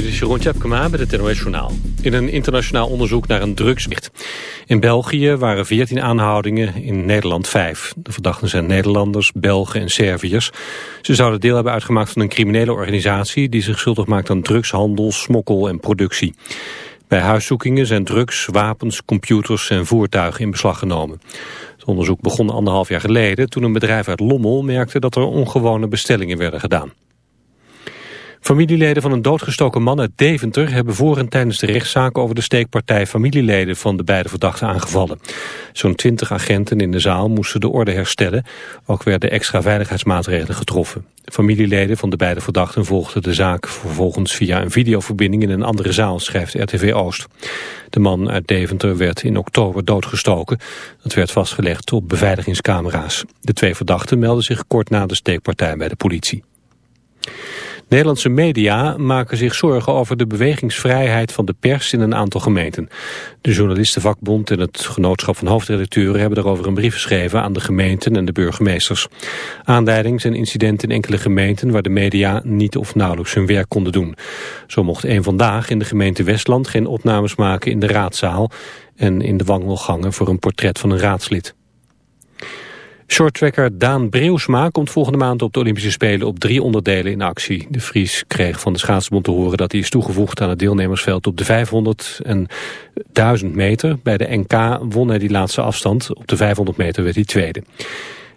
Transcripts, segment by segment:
Dit is Jeroen Tjepkema met het NOS Journaal. In een internationaal onderzoek naar een drugswicht. In België waren 14 aanhoudingen, in Nederland 5. De verdachten zijn Nederlanders, Belgen en Serviërs. Ze zouden deel hebben uitgemaakt van een criminele organisatie... die zich schuldig maakt aan drugshandel, smokkel en productie. Bij huiszoekingen zijn drugs, wapens, computers en voertuigen in beslag genomen. Het onderzoek begon anderhalf jaar geleden... toen een bedrijf uit Lommel merkte dat er ongewone bestellingen werden gedaan. Familieleden van een doodgestoken man uit Deventer hebben voor en tijdens de rechtszaak over de steekpartij familieleden van de beide verdachten aangevallen. Zo'n twintig agenten in de zaal moesten de orde herstellen. Ook werden extra veiligheidsmaatregelen getroffen. Familieleden van de beide verdachten volgden de zaak vervolgens via een videoverbinding in een andere zaal, schrijft RTV Oost. De man uit Deventer werd in oktober doodgestoken. Dat werd vastgelegd op beveiligingscamera's. De twee verdachten melden zich kort na de steekpartij bij de politie. Nederlandse media maken zich zorgen over de bewegingsvrijheid van de pers in een aantal gemeenten. De journalistenvakbond en het genootschap van hoofdredacteuren hebben daarover een brief geschreven aan de gemeenten en de burgemeesters. Aanleiding zijn incidenten in enkele gemeenten waar de media niet of nauwelijks hun werk konden doen. Zo mocht één vandaag in de gemeente Westland geen opnames maken in de raadzaal en in de wandelgangen voor een portret van een raadslid. Shorttracker Daan Breusma komt volgende maand op de Olympische Spelen op drie onderdelen in actie. De Fries kreeg van de schaatsbond te horen dat hij is toegevoegd aan het deelnemersveld op de 500 en 1000 meter. Bij de NK won hij die laatste afstand. Op de 500 meter werd hij tweede.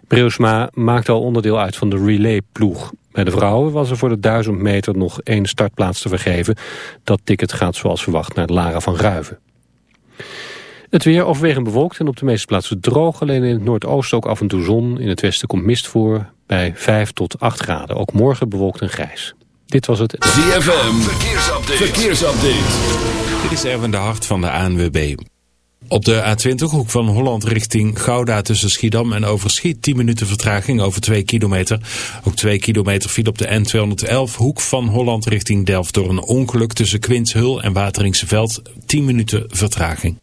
Breusma maakte al onderdeel uit van de relay-ploeg. Bij de vrouwen was er voor de 1000 meter nog één startplaats te vergeven. Dat ticket gaat zoals verwacht naar Lara van Ruiven. Het weer overwegend bewolkt en op de meeste plaatsen droog. Alleen in het noordoosten ook af en toe zon. In het westen komt mist voor bij 5 tot 8 graden. Ook morgen bewolkt en grijs. Dit was het ZFM. Verkeersupdate. Verkeersupdate. Dit is Erwin de Hart van de ANWB. Op de A20 hoek van Holland richting Gouda tussen Schiedam en Overschiet 10 minuten vertraging over 2 kilometer. Ook 2 kilometer viel op de N211 hoek van Holland richting Delft door een ongeluk tussen Quinshul en Wateringseveld 10 minuten vertraging.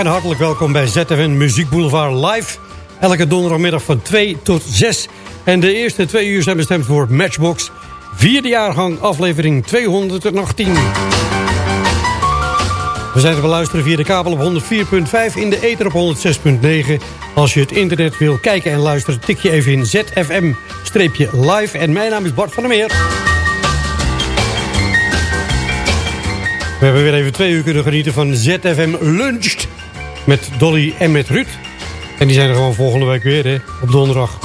en hartelijk welkom bij ZFN Muziek Boulevard Live. Elke donderdagmiddag van 2 tot 6. En de eerste twee uur zijn bestemd voor Matchbox. Vierde jaargang, aflevering 218. We zijn te beluisteren via de kabel op 104.5, in de ether op 106.9. Als je het internet wil kijken en luisteren, tik je even in ZFM-live. En mijn naam is Bart van der Meer. We hebben weer even twee uur kunnen genieten van ZFM Luncht. Met Dolly en met Ruud. En die zijn er gewoon volgende week weer, hè, op donderdag.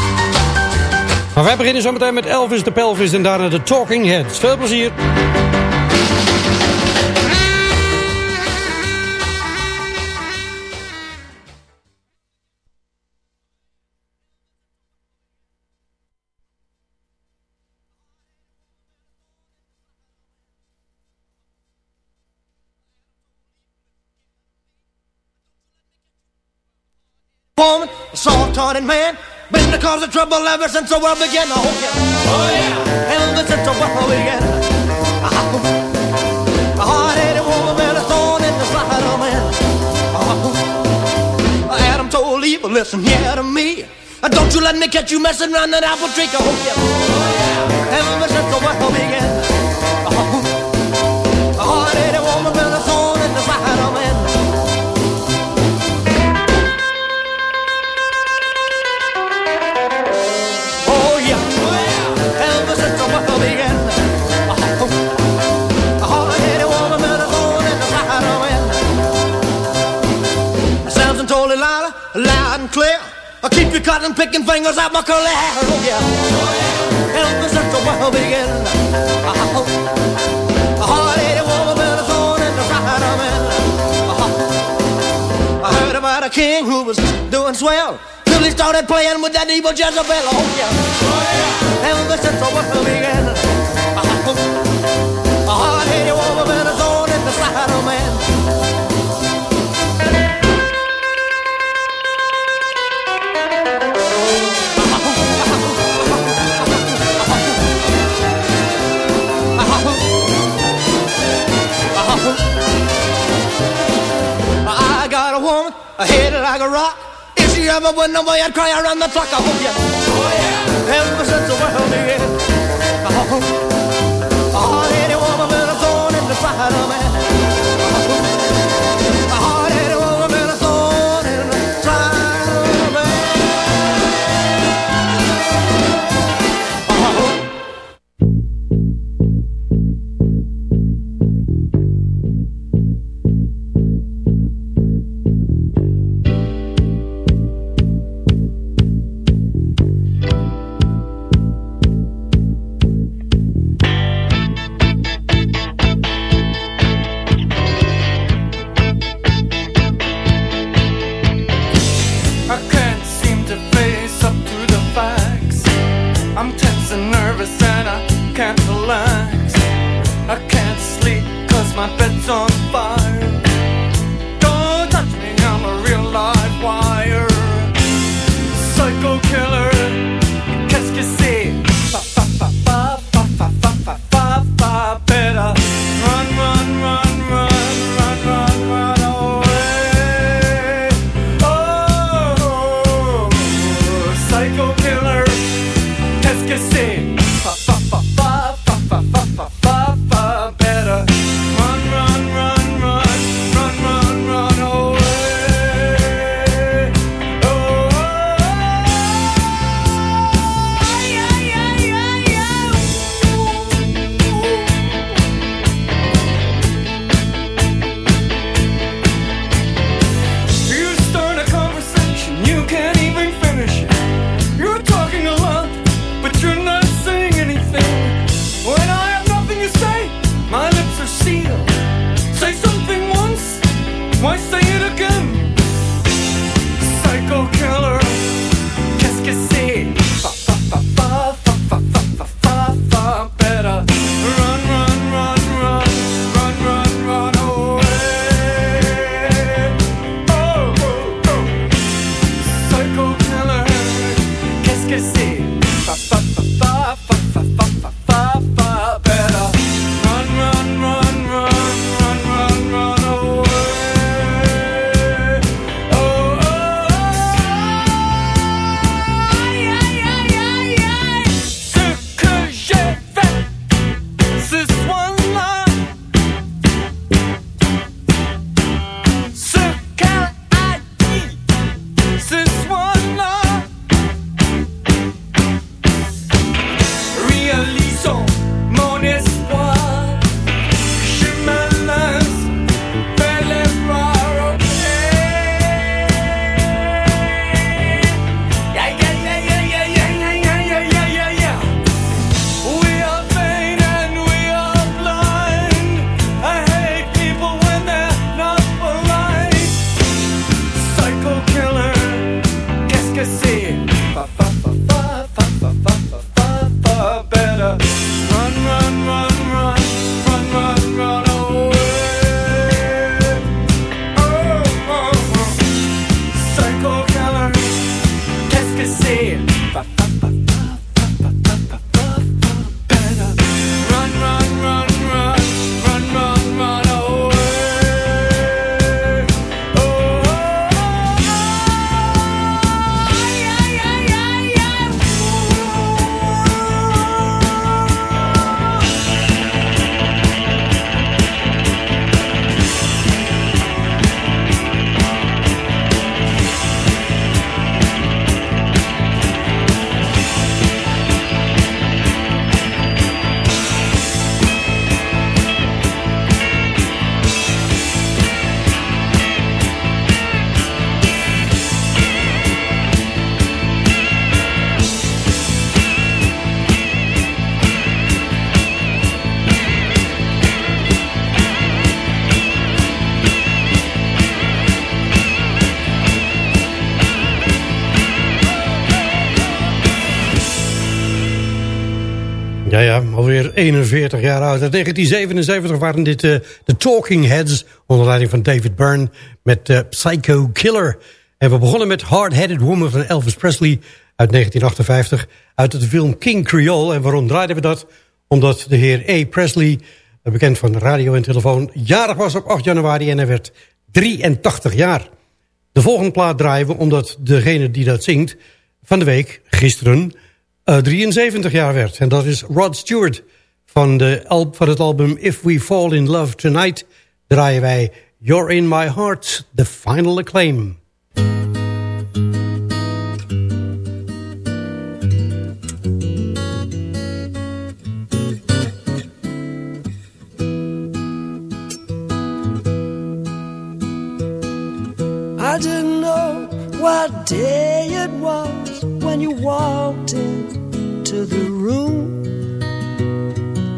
Maar wij beginnen zometeen met Elvis de Pelvis en daarna de Talking Heads. Veel plezier. Woman, a soft-hearted man, Been the cause of trouble ever since the world began. Oh yeah, oh yeah. Ever since the world began. A hard-headed woman been a thorn in the side of man. Oh, Adam told Eve, listen here to me. Uh, Don't you let me catch you messing around that apple tree. Oh yeah, oh yeah. Ever since the world began. And loud, loud and clear. I keep you cutting, picking fingers out my curly hair. Oh yeah, ever since the world began. Uh-huh. A hard-headed woman been a thorn in the side of man. I heard about a king who was doing swell till he started playing with that evil Jezebel. Oh yeah, oh yeah. The world began, a uh-huh. A head like a rock. If she ever went nowhere, I'd cry around the clock. I hope you. Oh yeah. Ever since the world began. Oh, oh. a hard-headed woman been a thorn in the side of man. 46 jaar oud. In 1977 waren dit eh, de Talking Heads... onder leiding van David Byrne met uh, Psycho Killer. En we begonnen met Hard-Headed Woman van Elvis Presley... uit 1958, uit de film King Creole. En waarom draaiden we dat? Omdat de heer A. Presley, eh, bekend van radio en telefoon... jarig was op 8 januari en hij werd 83 jaar. De volgende plaat draaien we omdat degene die dat zingt... van de week, gisteren... 73 jaar werd. En dat is Rod Stewart. Van, de, van het album If We Fall In Love Tonight draaien wij You're In My Heart, The Final Acclaim. I didn't know what day it was when you walked into the room.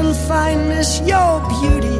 and find miss your beauty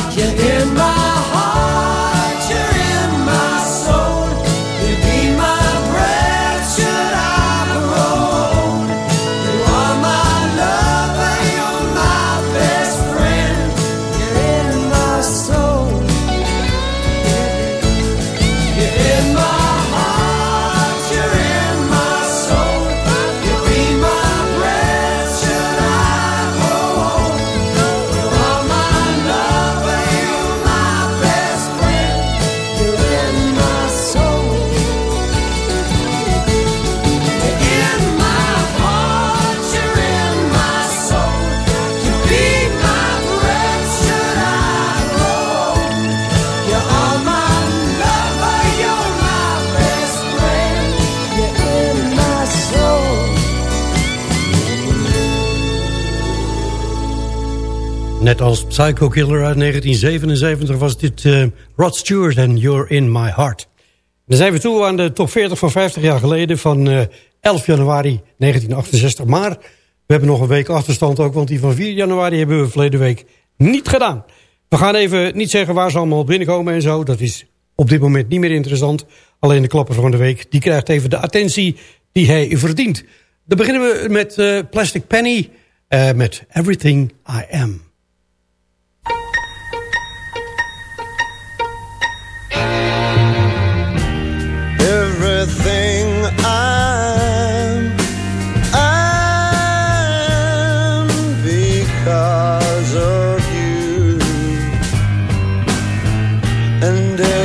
You're in my heart, Psycho Killer uit 1977 was dit uh, Rod Stewart en You're In My Heart. Dan zijn we toe aan de top 40 van 50 jaar geleden van uh, 11 januari 1968. Maar we hebben nog een week achterstand ook, want die van 4 januari hebben we verleden week niet gedaan. We gaan even niet zeggen waar ze allemaal binnenkomen en zo. Dat is op dit moment niet meer interessant. Alleen de klapper van de week, die krijgt even de attentie die hij verdient. Dan beginnen we met uh, Plastic Penny met Everything I Am. And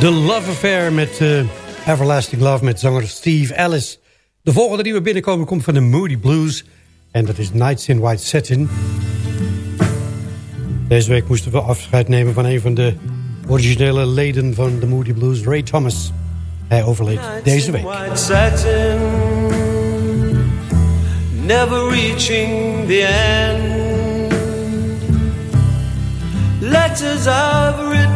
The Love Affair met eh, Everlasting Love met zanger Steve Ellis. De volgende die we binnenkomen komt van de Moody Blues. En dat is Nights in White Satin. Deze week moesten we afscheid nemen van een van de originele leden van de Moody Blues, Ray Thomas. Hij overleed deze week. White satin, never reaching the end. Letters I've written,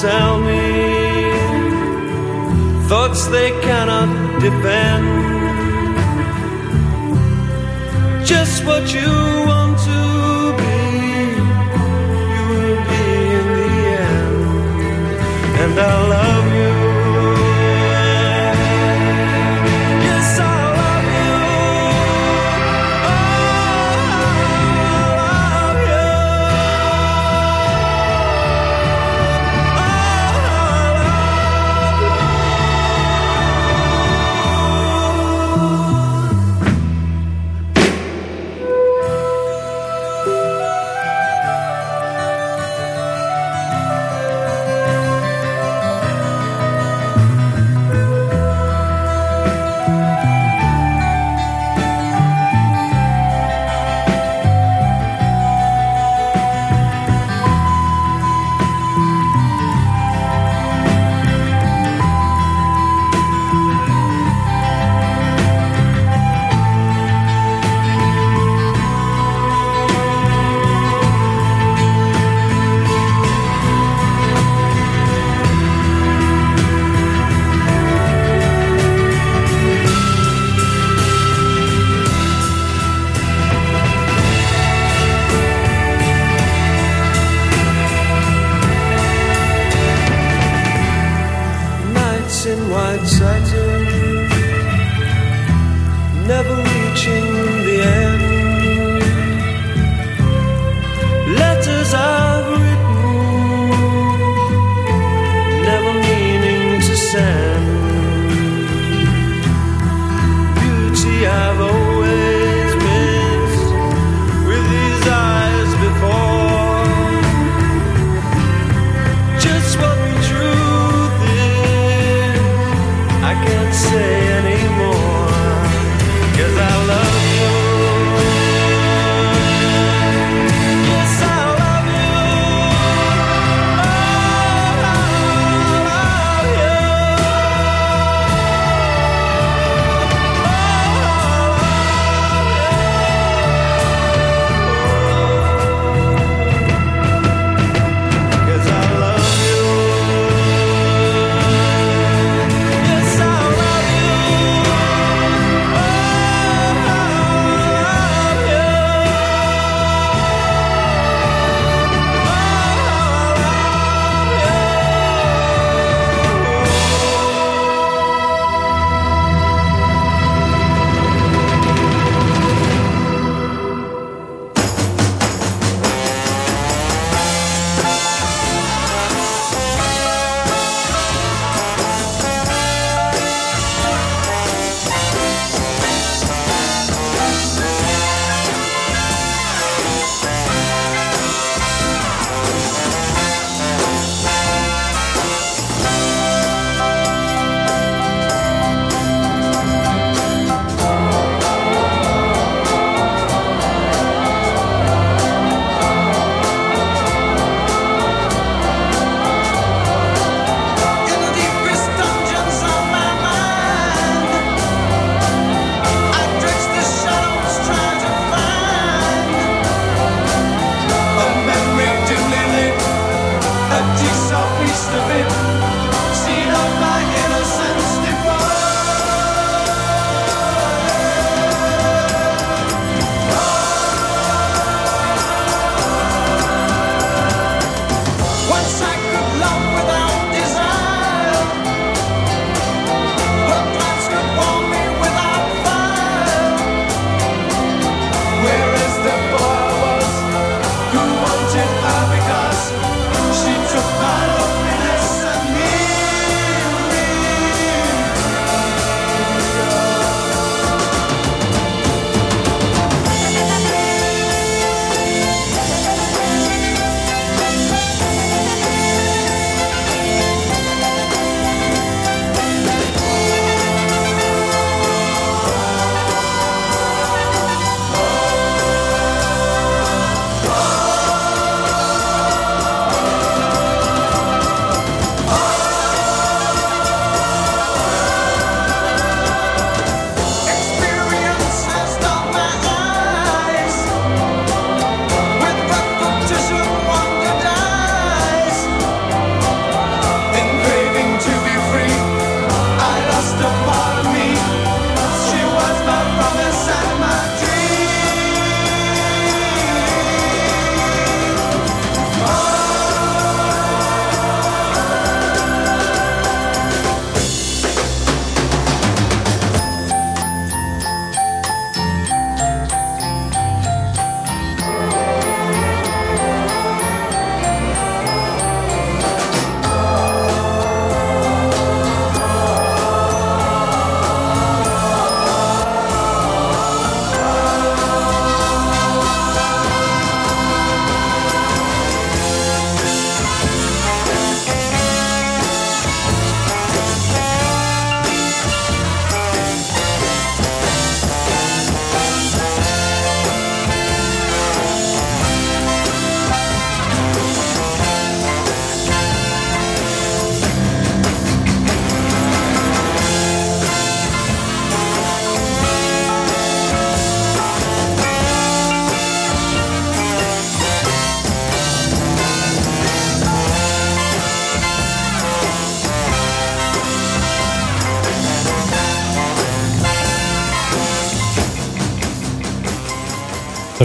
Tell me thoughts they cannot defend. Just what you want to be, you will be in the end and I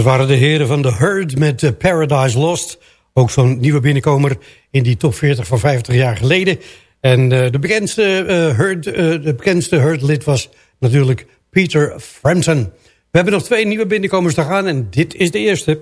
waren de heren van The Herd met eh, Paradise Lost. Ook zo'n nieuwe binnenkomer in die top 40 van 50 jaar geleden. En eh, de, bekendste, eh, Herd, de bekendste Herd-lid was natuurlijk Peter Frampton. We hebben nog twee nieuwe binnenkomers te gaan en dit is de eerste.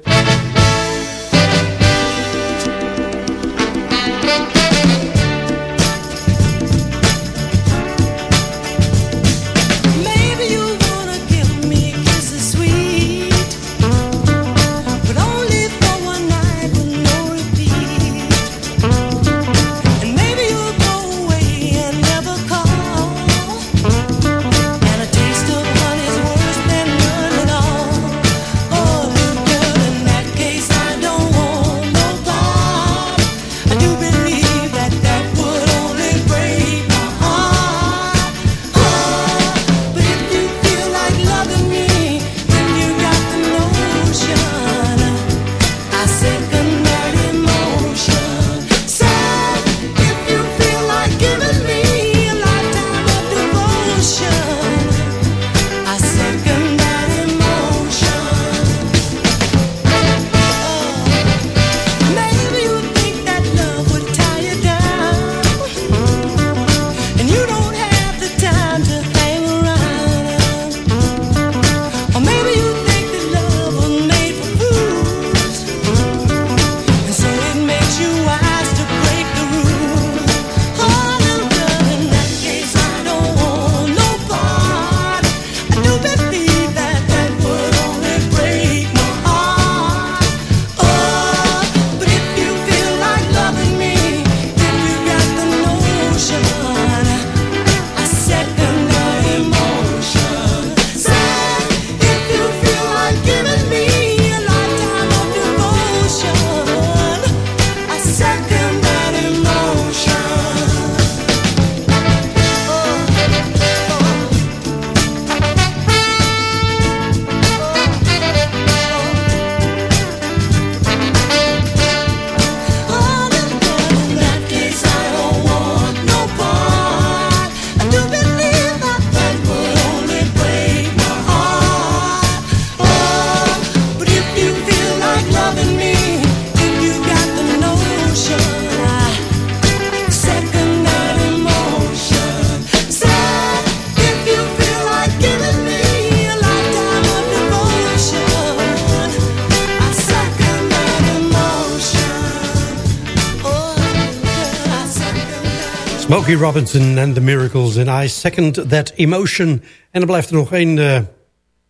Smokey Robinson and the Miracles and I Second That Emotion. En er blijft er nog één eh,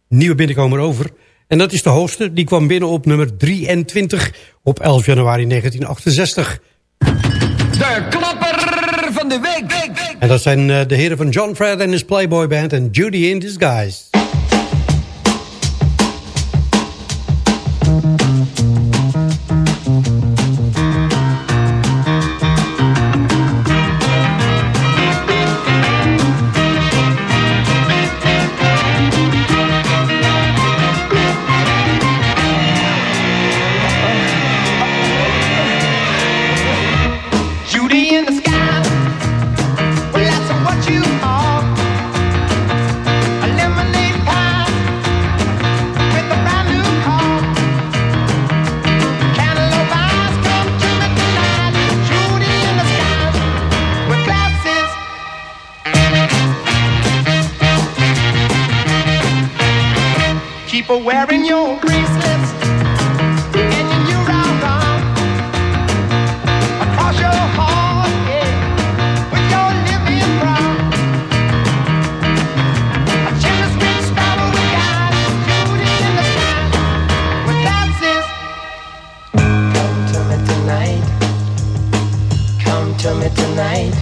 nieuwe binnenkomer over. En dat is de hoogste. Die kwam binnen op nummer 23 op 11 januari 1968. De klapper van de week. En dat zijn eh, de heren van John Fred en his Playboy Band en Judy in Disguise. Her wearing your bracelets and your new round round across your heart, yeah, with your living. A eyes, Judy in the sky with glasses. Come to me tonight. Come to me tonight.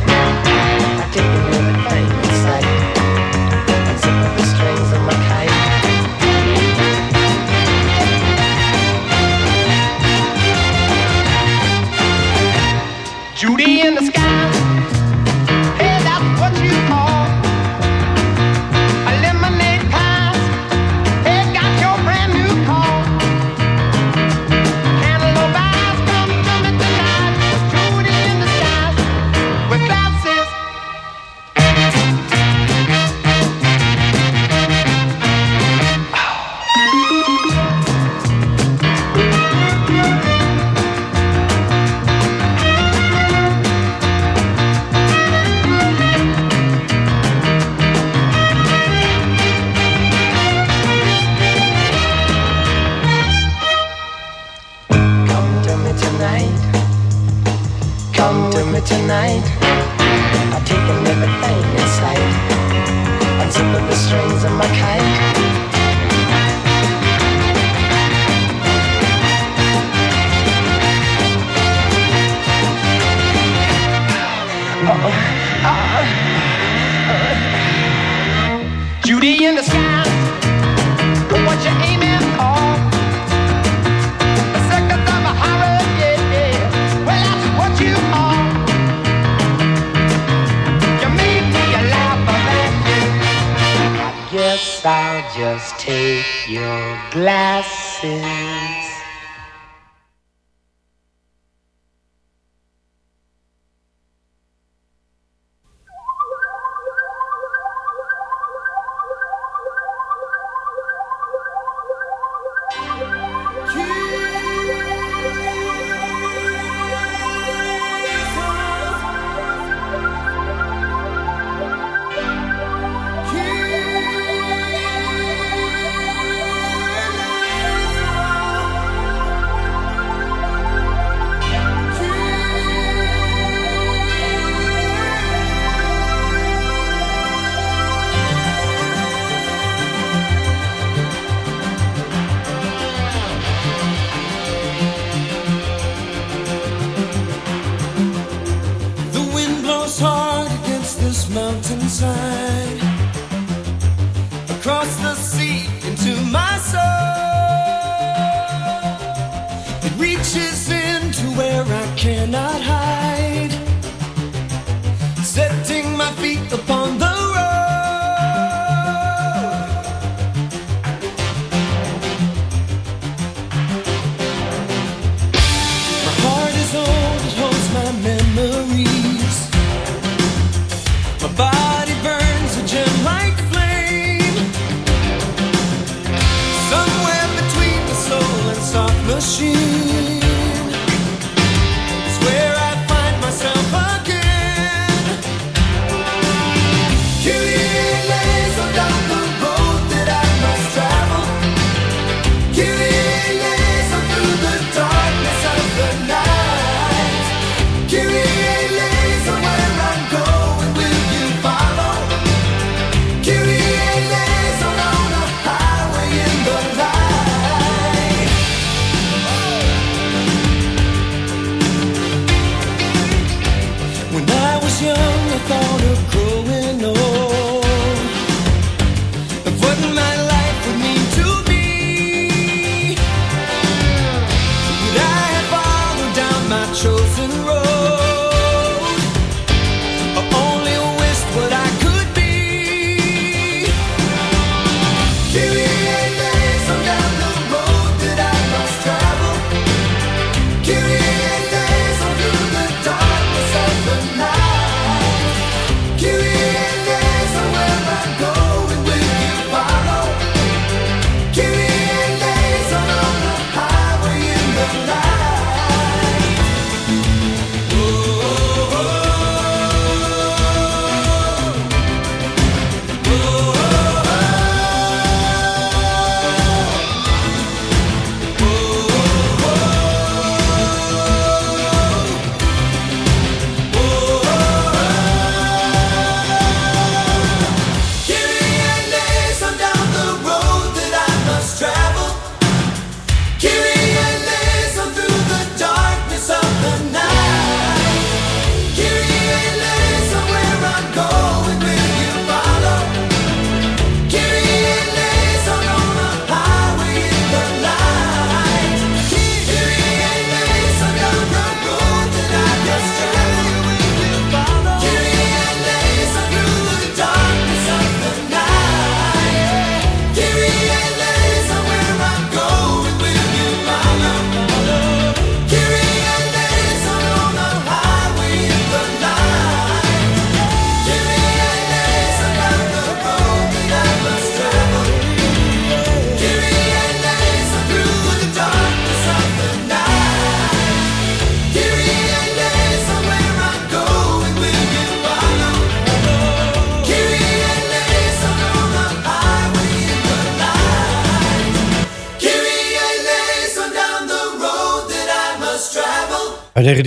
just take your glasses.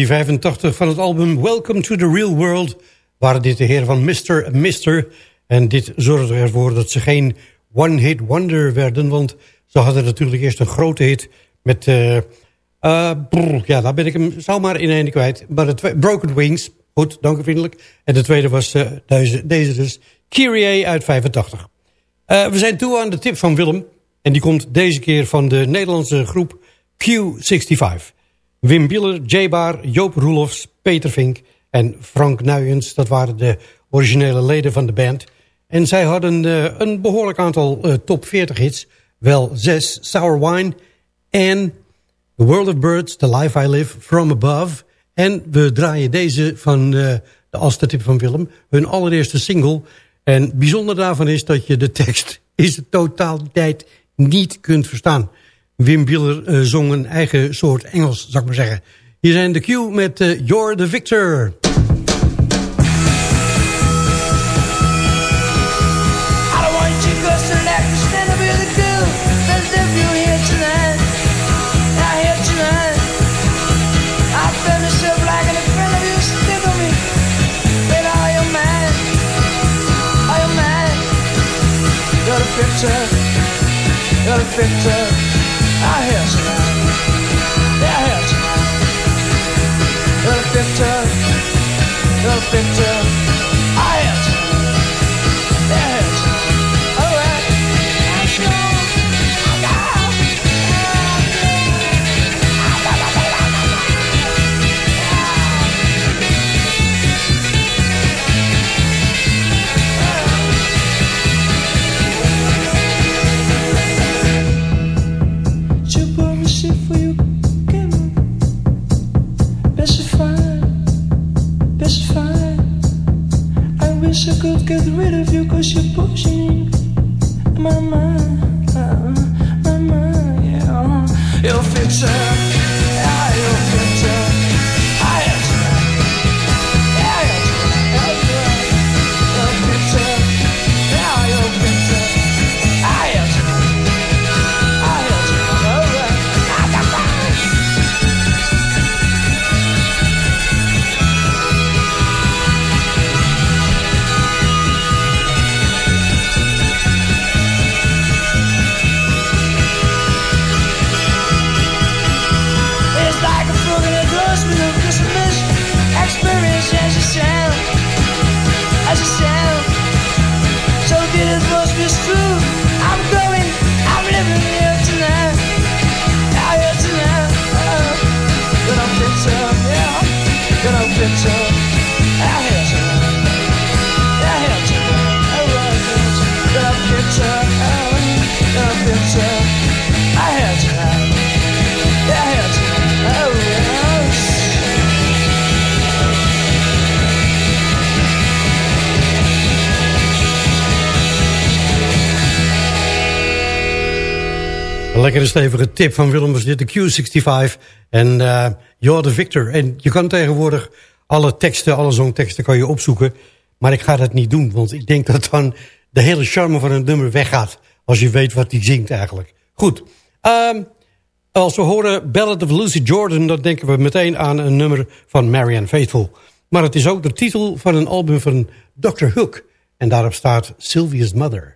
1985 van het album Welcome to the Real World... waren dit de heren van Mr. Mister. En dit zorgde ervoor dat ze geen one-hit wonder werden... want ze hadden natuurlijk eerst een grote hit met... Uh, ja, daar ben ik hem zou maar in einde kwijt. Maar de Broken Wings, goed, dank u vriendelijk. En de tweede was eh, deze, deze dus, Kyrie uit 85. we zijn toe aan de tip van Willem... en die komt deze keer van de Nederlandse groep Q65... Wim Bieler, J Baar, Joop Roelofs, Peter Vink en Frank Nuyens. Dat waren de originele leden van de band. En zij hadden eh, een behoorlijk aantal eh, top 40 hits. Wel zes, Sour Wine en The World of Birds, The Life I Live, From Above. En we draaien deze van eh, de Aster tip van Willem. Hun allereerste single. En bijzonder daarvan is dat je de tekst is de totaliteit niet kunt verstaan. Wim Bieler eh, zong een eigen soort Engels, zou ik maar zeggen. Hier zijn de Q met eh, You're the Victor. Yeah. Get rid of you cause you're pushing lekkere stevige tip van Willem was dit, de Q65. En eh You're the Victor. En je kan tegenwoordig alle teksten, alle zongteksten kan je opzoeken. Maar ik ga dat niet doen, want ik denk dat dan de hele charme van een nummer weggaat. Als je weet wat hij zingt eigenlijk. Goed. Ehm, als we horen Ballad of Lucy Jordan... dan denken we meteen aan een nummer van Marianne Faithful. Maar het is ook de titel van een album van Dr. Hook. En daarop staat Sylvia's Mother.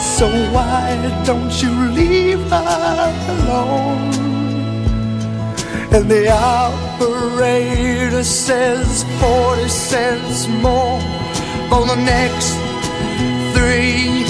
So why don't you leave her alone? And the operator says 40 cents more for the next three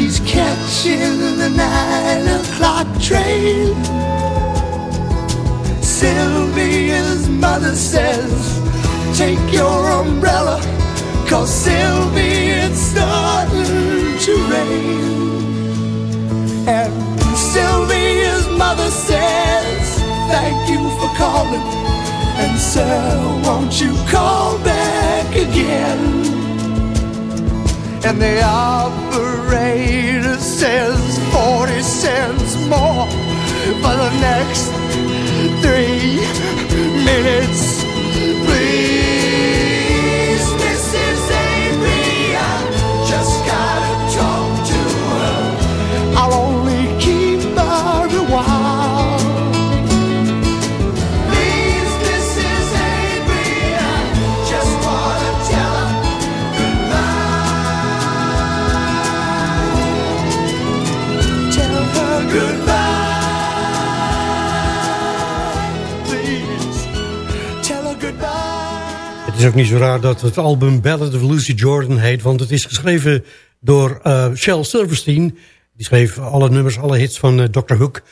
She's catching the nine o'clock train. Sylvia's mother says, Take your umbrella, cause Sylvia, it's starting to rain. And Sylvia's mother says, Thank you for calling. And sir, won't you call back again? And the operator says 40 cents more for the next three minutes. Is ook niet zo raar dat het album Ballad of Lucy Jordan heet... want het is geschreven door eh, Shel Silverstein. Die schreef alle nummers, alle hits van eh, Dr. Hook.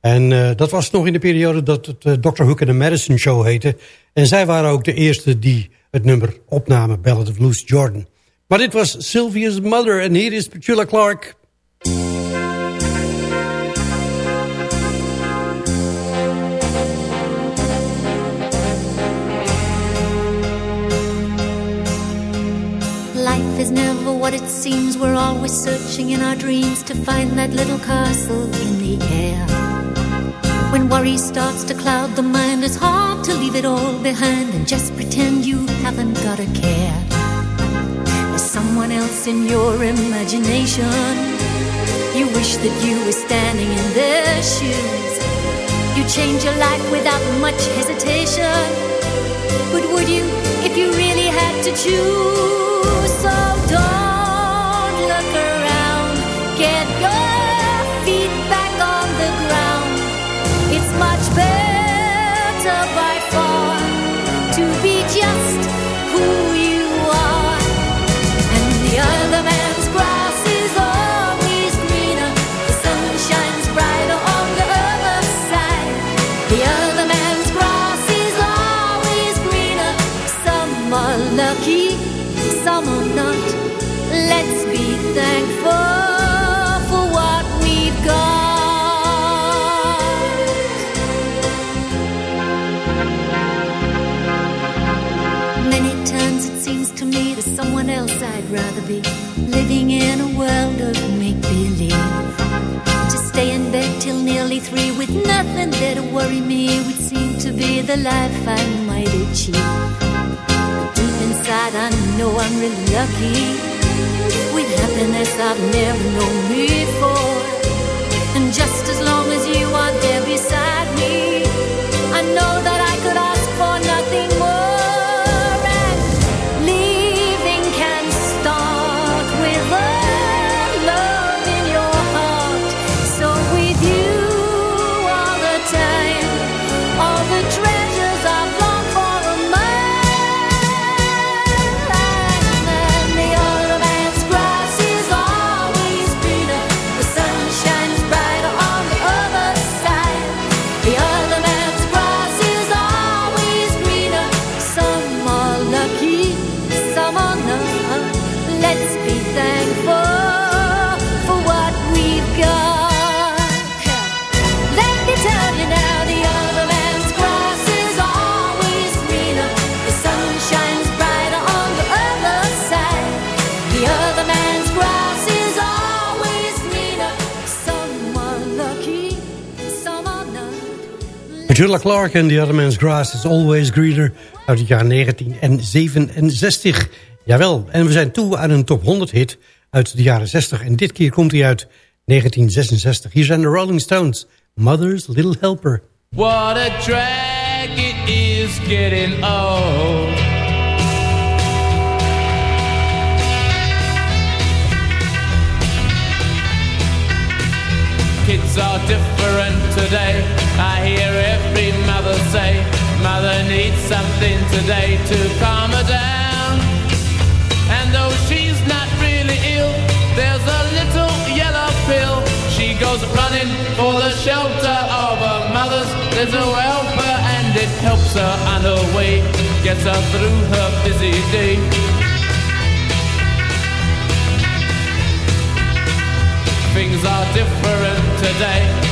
En eh, dat was nog in de periode dat het Dr. Hook en de Madison Show heette. En zij waren ook de eerste die het nummer opnamen, Ballad of Lucy Jordan. Maar dit was Sylvia's Mother en hier is Petula Clark. Life is never what it seems. We're always searching in our dreams to find that little castle in the air. When worry starts to cloud the mind, it's hard to leave it all behind and just pretend you haven't got a care. There's someone else in your imagination. You wish that you were standing in their shoes. You change your life without much hesitation. But would you if you really had to choose? Be living in a world of make believe. To stay in bed till nearly three with nothing there to worry me would seem to be the life I might achieve. Deep inside, I know I'm really lucky with happiness I've never known before. And just as long as you are there beside Angela Clark en The Other Man's Grass is Always Greener uit het jaar 1967. Jawel, en we zijn toe aan een top 100 hit uit de jaren 60. En dit keer komt hij uit 1966. Hier zijn de Rolling Stones, Mother's Little Helper. What a drag it is getting old. Kids are different today. I hear every mother say, Mother needs something today to calm her down. And though she's not really ill, there's a little yellow pill. She goes running for the shelter of her mother's little helper, and it helps her on her way, gets her through her busy day. Things are different today.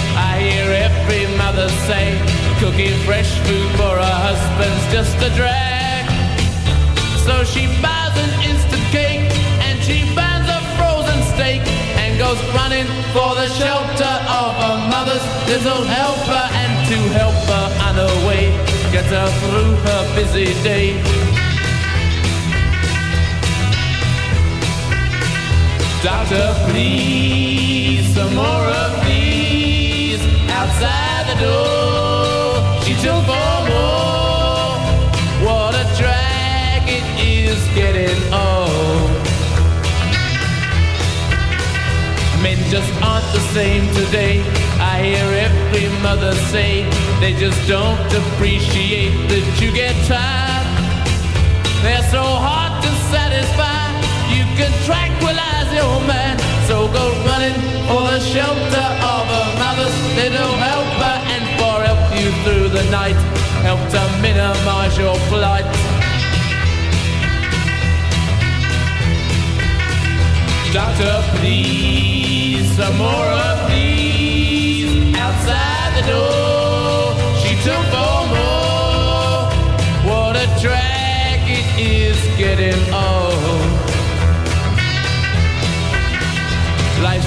Hear every mother say, cooking fresh food for her husband's just a drag. So she buys an instant cake and she burns a frozen steak and goes running for the shelter of her mother's little helper and to help her on her way, get her through her busy day. Doctor, please, some more of outside the door. She took four more. What a drag it is getting old. Men just aren't the same today. I hear every mother say they just don't appreciate that you get tired. They're so hard to satisfy. You can tranquilize your man. So go running for the shelter of a mother's little helper and for help you through the night. Help to minimize your plight. Doctor, please, some more of these outside the door. She took four more. What a drag it is getting old.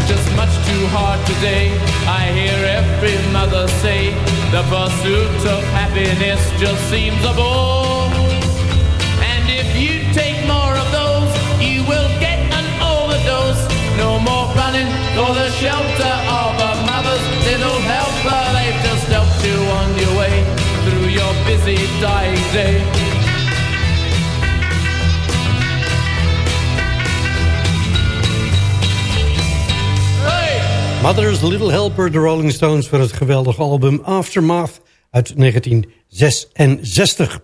Just much too hard today. I hear every mother say the pursuit of happiness just seems a bore. And if you take more of those, you will get an overdose. No more running for the shelter of a mother's little helper. They've just helped you on your way through your busy dying day. Mother's Little Helper, de Rolling Stones... voor het geweldige album Aftermath uit 1966.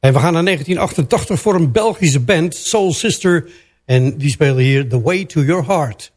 En we gaan naar 1988 voor een Belgische band, Soul Sister... en die spelen hier The Way to Your Heart.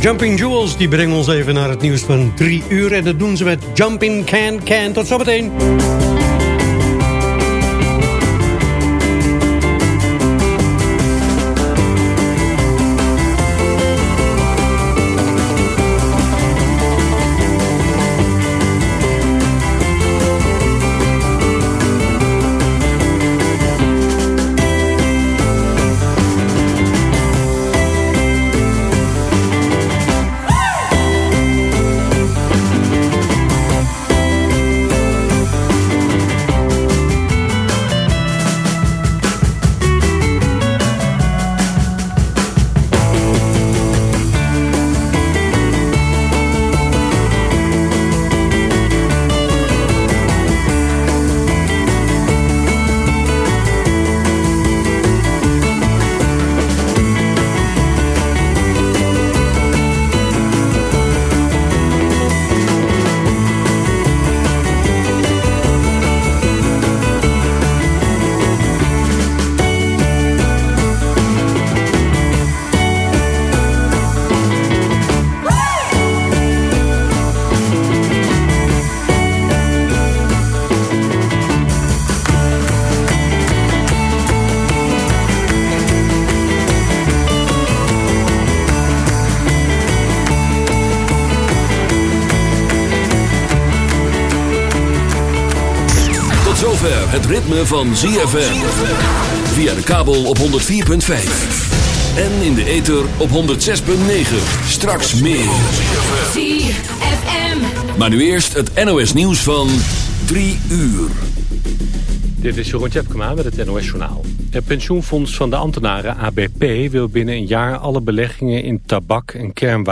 Jumping Jewels die brengen ons even naar het nieuws van drie uur. En dat doen ze met Jumping Can Can. Tot zometeen. Ritme van ZFM. Via de kabel op 104.5. En in de ether op 106.9. Straks meer. ZFM. Maar nu eerst het NOS nieuws van 3 uur. Dit is Jeroen Tjepkema met het NOS Journaal. Het pensioenfonds van de ambtenaren ABP wil binnen een jaar alle beleggingen in tabak en kernwapens